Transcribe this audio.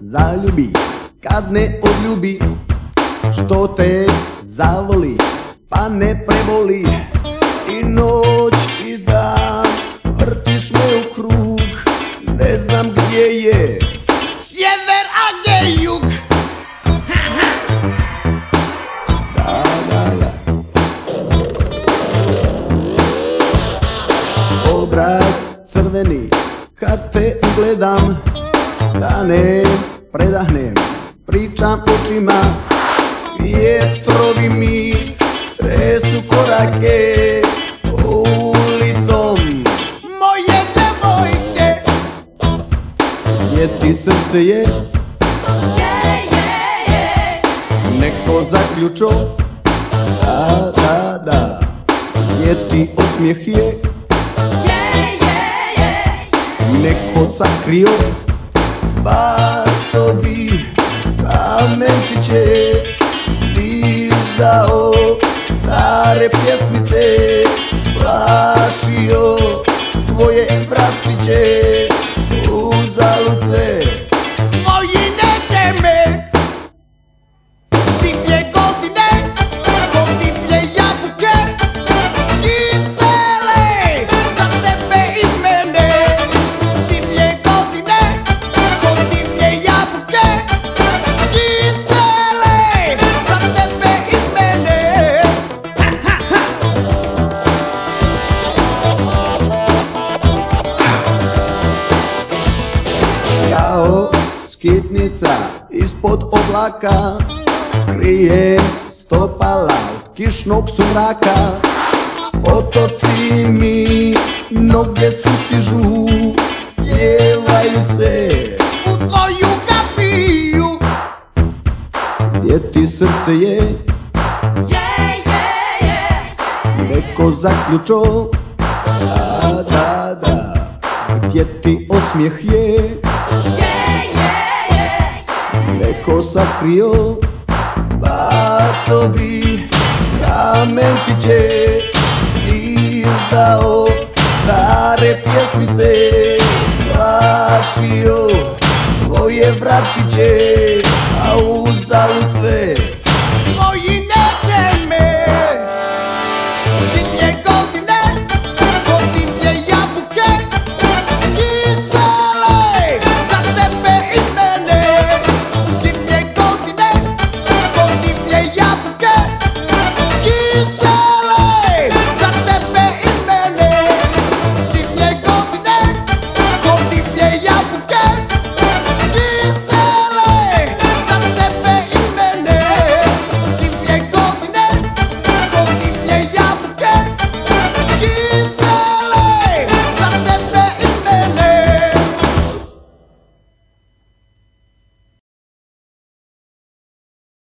zaljubi. Kad ne odljubi Što te zavoli pa ne prevoli. I noć i dan vrtiš me u krug Ne znam gdje je. Sjever, a gdje je jug? Da Obraz crveni kad te ugledam Stanem, predahnem, pričam očima. Vjetrovi mi tresu korake ulicom. Moje devojke! Gdje ti srce je. Neko zaključo. Da, da, da. Gdje ti osmijeh je. Neko sakrio. Bi kamenčiće Zviždao stare pjesmice Plašio tvoje bratčiće Uzalud sve. Tvoji neće me Kao skitnica ispod oblaka. Krije stopala od kišnog sumraka. Otoci mi noge sustižu Sjevaju se U tvoju kapiju. Gdje ti srce je. Neko zaključo. Da, da, da. Gdje ti osmijeh je neko sakrio Baco bi kamenčiće Zviždao stare pjesmice Plašio tvoje vratčiće A uzalud sve